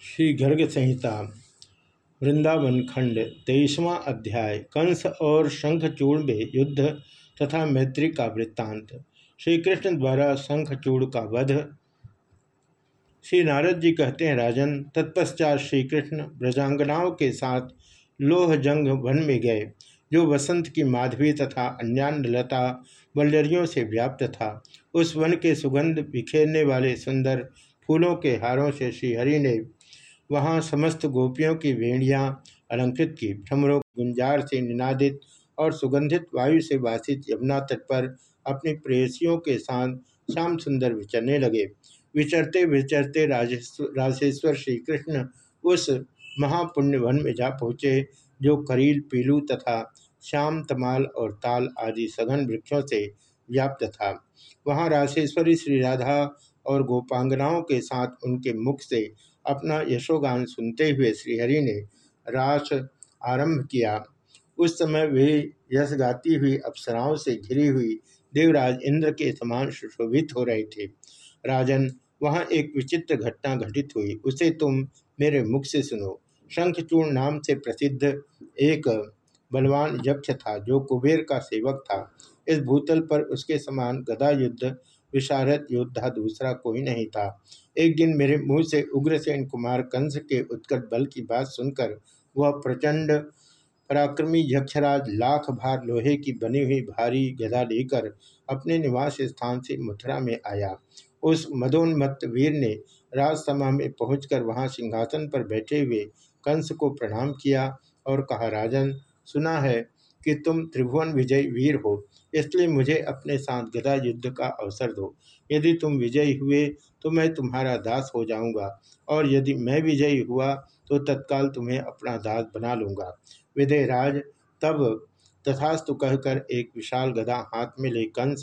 श्री गर्ग संहिता वृंदावन खंड तेईसवां अध्याय, कंस और शंखचूड़ में युद्ध तथा मैत्री का वृत्तांत। श्री कृष्ण द्वारा शंखचूड़ का वध। श्री नारद जी कहते हैं, राजन, तत्पश्चात श्री कृष्ण ब्रजांगनाओं के साथ लोहजंग वन में गए, जो वसंत की माधवी तथा अन्यान्य लता वल्लरियों से व्याप्त था। उस वन के सुगंध बिखेरने वाले सुंदर फूलों के हारों से श्रीहरि ने वहाँ समस्त गोपियों की वेणियाँ अलंकृत की। भ्रमरों गुंजार से निनादित और सुगंधित वायु से वासित यमुना तट पर अपनी प्रेयसियों के साथ श्याम सुंदर विचरने लगे। विचरते विचरते राजेश्वर श्री कृष्ण उस महापुण्य वन में जा पहुँचे, जो करील, पीलू तथा श्याम, तमाल और ताल आदि सघन वृक्षों से व्याप्त था। वहाँ राशेश्वरी श्री राधा और गोपांगनाओं के साथ उनके मुख से अपना यशोगान सुनते हुए श्रीहरि ने रास आरंभ किया। उस समय वे यश गाती हुई अप्सराओं से घिरी हुई देवराज इंद्र के समान सुशोभित हो रहे थे। राजन, वहाँ एक विचित्र घटना घटित हुई। उसे तुम मेरे मुख से सुनो। शंखचूर्ण नाम से प्रसिद्ध एक बलवान यक्ष था जो कुबेर का सेवक था। इस भूतल पर उसके समान गदा युद्ध विशारद योद्धा दूसरा कोई नहीं था। एक दिन मेरे मुँह से उग्रसेन कुमार कंस के उत्कट बल की बात सुनकर वह प्रचंड पराक्रमी यक्षराज लाख भार लोहे की बनी हुई भारी गदा लेकर अपने निवास स्थान से मथुरा में आया। उस मदोन्मत्त वीर ने राजसभा में पहुंचकर वहाँ सिंहासन पर बैठे हुए कंस को प्रणाम किया और कहा, राजन, सुना है कि तुम त्रिभुवन विजय वीर हो, इसलिए मुझे अपने साथ गदा युद्ध का अवसर दो। यदि तुम विजयी हुए तो मैं तुम्हारा दास हो जाऊँगा, और यदि मैं विजयी हुआ तो तत्काल तुम्हें अपना दास बना लूँगा। विदयराज तब तथास्तु कहकर एक विशाल गदा हाथ में ले कंस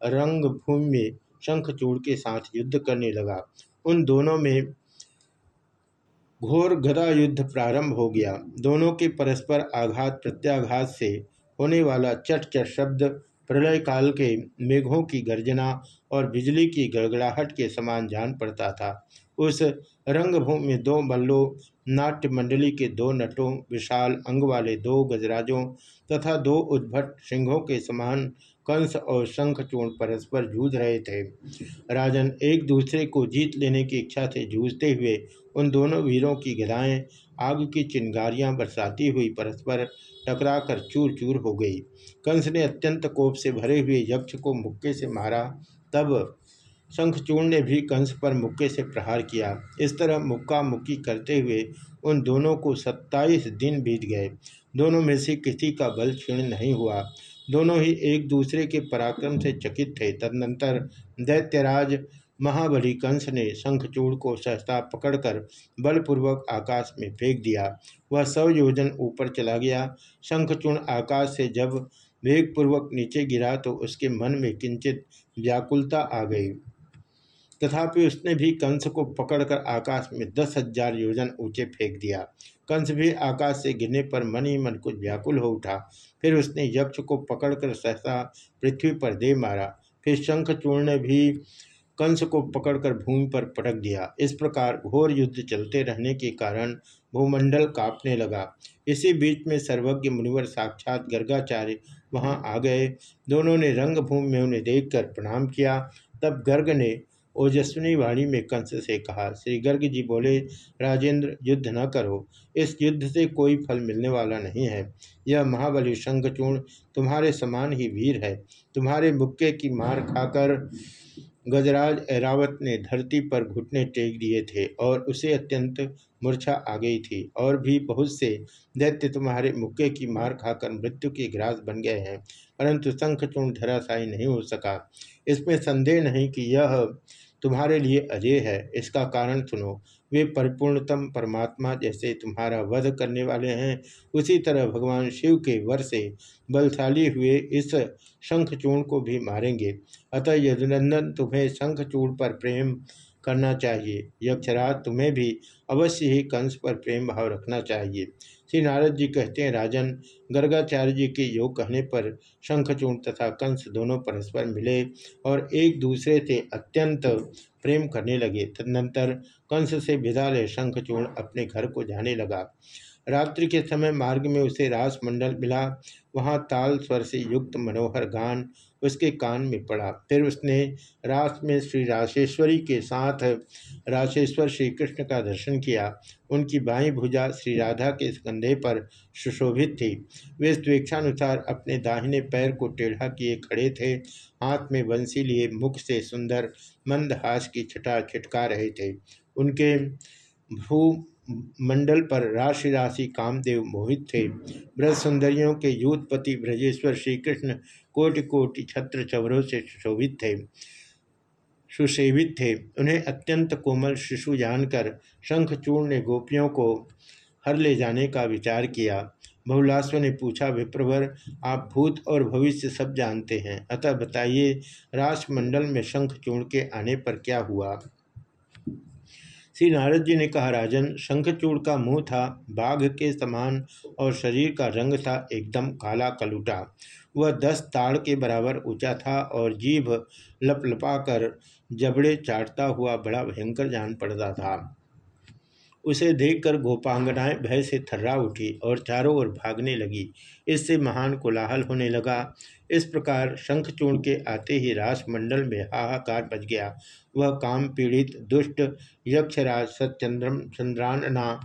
रंग भूमि में शंखचूड़ के साथ युद्ध करने लगा। उन दोनों में घोर गदा युद्ध प्रारंभ हो गया। दोनों के परस्पर आघात प्रत्याघात से होने वाला चट चट शब्द प्रलय काल के मेघों की गर्जना और बिजली की गड़गड़ाहट के समान जान पड़ता था। उस रंगभूमि में दो मल्लों नाट्य मंडली के दो नटों, विशाल अंग वाले दो गजराजों तथा दो उद्भट सिंहों के समान कंस और शंखचूर्ण परस्पर जूझ रहे थे। राजन एक दूसरे को जीत लेने की इच्छा से जूझते हुए उन दोनों वीरों की गदाएँ, आग की चिंगारियाँ बरसाती हुई परस्पर टकराकर चूर चूर हो गई। कंस ने अत्यंत कोप से भरे हुए यक्ष को मुक्के से मारा। तब शंखचूर्ण ने भी कंस पर मुक्के से प्रहार किया। इस तरह मुक्का मुक्की करते हुए उन दोनों को सत्ताईस दिन बीत गए। दोनों में से किसी का बल क्षीण नहीं हुआ। दोनों ही एक दूसरे के पराक्रम से चकित थे। तदनंतर दैत्यराज महाबली कंस ने शंखचूड़ को सहसा पकड़कर बलपूर्वक आकाश में फेंक दिया। वह सौ योजन ऊपर चला गया। शंखचूर्ण आकाश से जब वेगपूर्वक नीचे गिरा तो उसके मन में किंचित व्याकुलता आ गई। तथापि उसने भी कंस को पकड़कर आकाश में दस हज़ार योजन ऊँचे फेंक दिया। कंस भी आकाश से गिरने पर मन ही मन कुछ व्याकुल हो उठा। फिर उसने यक्ष को पकड़कर सहसा पृथ्वी पर दे मारा। फिर शंखचूर्ण ने भी कंस को पकड़कर भूमि पर पटक दिया। इस प्रकार घोर युद्ध चलते रहने के कारण भूमंडल कांपने लगा। इसी बीच में सर्वज्ञ मुनिवर साक्षात गर्गाचार्य वहाँ आ गए। दोनों ने रंगभूमि में उन्हें देखकर प्रणाम किया। तब गर्ग ने ओजस्विनी वाणी में कंस से कहा, श्री गर्ग जी बोले, राजेंद्र, युद्ध न करो। इस युद्ध से कोई फल मिलने वाला नहीं है। यह महाबली शंखचूर्ण तुम्हारे समान ही वीर है। तुम्हारे मुक्के की मार खाकर गजराज ऐरावत ने धरती पर घुटने टेक दिए थे और उसे अत्यंत मूर्छा आ गई थी। और भी बहुत से दैत्य तुम्हारे मुक्के की मार खाकर मृत्यु के ग्रास बन गए हैं। परंतु शंखचूर्ण धराशायी नहीं हो सका। इसमें संदेह नहीं कि यह तुम्हारे लिए अजय है। इसका कारण सुनो, वे परिपूर्णतम परमात्मा जैसे तुम्हारा वध करने वाले हैं। उसी तरह भगवान शिव के वर से बलशाली हुए इस शंखचूर्ण को भी मारेंगे। अतः यदुनंदन तुम्हें शंखचूर्ण पर प्रेम करना चाहिए। यक्षराज, तुम्हें भी अवश्य ही कंस पर प्रेम भाव रखना चाहिए। श्री नारद जी कहते हैं, राजन, गर्गाचार्य जी के योग कहने पर शंखचूर्ण तथा कंस दोनों परस्पर मिले और एक दूसरे से अत्यंत प्रेम करने लगे। तदनंतर कंस से विदा ले शंखचूर्ण अपने घर को जाने लगा। रात्रि के समय मार्ग में उसे रास मंडल मिला। वहाँ ताल स्वर से युक्त मनोहर गान उसके कान में पड़ा। फिर उसने रास में श्री राशेश्वरी के साथ राशेश्वर श्री कृष्ण का दर्शन किया। उनकी बाई भुजा श्री राधा के कंधे पर सुशोभित थी। वे स्वेच्छानुसार अपने दाहिने पैर को टेढ़ा किए खड़े थे। हाथ में बंसी लिए मुख से सुंदर मंदहास की छटा छिटका रहे थे। उनके भू मंडल पर राशि राशि कामदेव मोहित थे। ब्रज सुंदरियों के युद्धपति ब्रजेश्वर श्री कृष्ण कोटि कोटि छत्र चवरों से सुशोभित थे सुसेवित थे। उन्हें अत्यंत कोमल शिशु जानकर शंखचूर्ण ने गोपियों को हर ले जाने का विचार किया। बहुलास्व ने पूछा, विप्रवर, आप भूत और भविष्य सब जानते हैं। अतः बताइए राष्ट्रमंडल में शंखचूर्ण के आने पर क्या हुआ? श्री नारद जी ने कहा, राजन, शंखचूड़ का मुँह था, बाघ के समान और शरीर का रंग था एकदम काला कलूटा। वह दस ताड़ के बराबर ऊँचा था और जीभ लपलपाकर जबड़े चाटता हुआ बड़ा भयंकर जान पड़ता था। उसे देखकर गोपांगनाएँ भय से थर्रा उठी और चारों ओर भागने लगी। इससे महान कोलाहल होने लगा। इस प्रकार शंखचूर्ण के आते ही रासमंडल में हाहाकार बच गया। वह काम पीड़ित, दुष्ट, यक्षराज सत्यचंद्रम चंद्रानना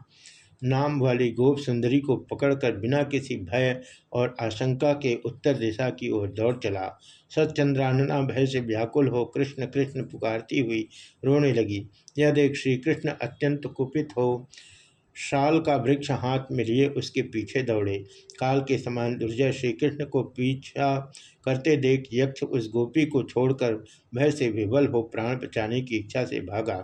नाम वाली गोप सुंदरी को पकड़कर बिना किसी भय और आशंका के उत्तर दिशा की ओर दौड़ चला। सचंद्रानना भय से व्याकुल हो कृष्ण कृष्ण पुकारती हुई रोने लगी। यह देख श्री कृष्ण अत्यंत कुपित हो शाल का वृक्ष हाथ में लिए उसके पीछे दौड़े। काल के समान दुर्जय श्री कृष्ण को पीछा करते देख यक्ष उस गोपी को छोड़कर भय से विवल हो प्राण बचाने की इच्छा से भागा।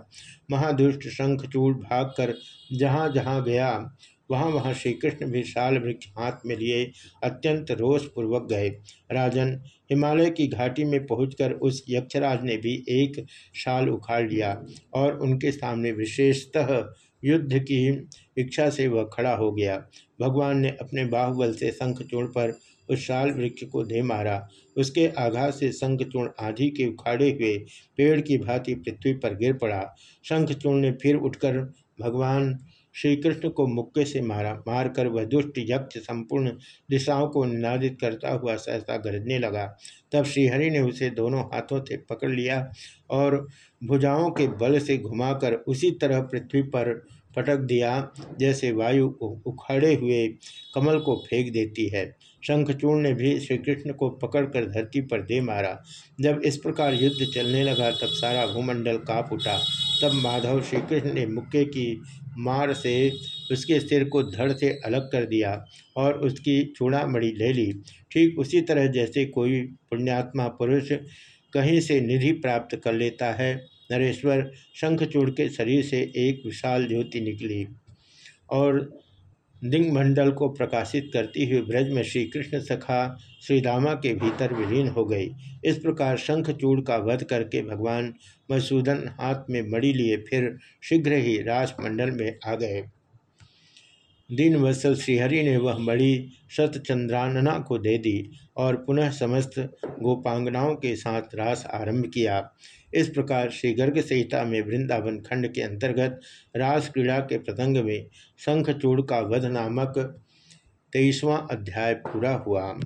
महादुष्ट शंखचूड़ भागकर जहाँ जहाँ गया, वहाँ वहाँ श्री कृष्ण भी शाल वृक्ष हाथ में लिए अत्यंत रोषपूर्वक गए। राजन, हिमालय की घाटी में पहुंचकर उस यक्षराज ने भी एक शाल उखाड़ लिया और उनके सामने विशेषतः युद्ध की इच्छा से वह खड़ा हो गया। भगवान ने अपने बाहुबल से शंखचूर्ण पर उस शाल वृक्ष को दे मारा। उसके आघात से शंखचूर्ण आधी के उखाड़े हुए पेड़ की भांति पृथ्वी पर गिर पड़ा। शंखचूर्ण ने फिर उठकर भगवान श्री कृष्ण को मुक्के से मारा, मारकर वह दुष्ट यक्ष संपूर्ण दिशाओं को निनादित करता हुआ सहसा गरजने लगा। तब श्रीहरि ने उसे दोनों हाथों से पकड़ लिया और भुजाओं के बल से घुमाकर उसी तरह पृथ्वी पर पटक दिया, जैसे वायु उखाड़े हुए कमल को फेंक देती है। शंखचूर्ण ने भी श्री कृष्ण को पकड़कर धरती पर दे मारा। जब इस प्रकार युद्ध चलने लगा, तब सारा भूमंडल काप उठा। तब माधव श्री कृष्ण ने मुक्के की मार से उसके सिर को धड़ से अलग कर दिया और उसकी चूड़ामणि ले ली। ठीक उसी तरह जैसे कोई पुण्यात्मा पुरुष कहीं से निधि प्राप्त कर लेता है नरेश्वर शंखचूड़ के शरीर से एक विशाल ज्योति निकली और दिंगमंडल को प्रकाशित करती हुई ब्रज में श्री कृष्ण सखा श्री रामा के भीतर विलीन हो गई। इस प्रकार शंखचूड़ का वध करके भगवान मसूदन हाथ में मड़ी लिए फिर शीघ्र ही राजमंडल में आ गए। दीन वत्सल श्रीहरि ने वह मणि शतचंद्रानना को दे दी और पुनः समस्त गोपांगनाओं के साथ रास आरंभ किया। इस प्रकार श्री गर्ग संहिता में वृंदावन खंड के अंतर्गत रास क्रीड़ा के प्रसंग में शंखचूड़ का वध नामक तेईसवां अध्याय पूरा हुआ।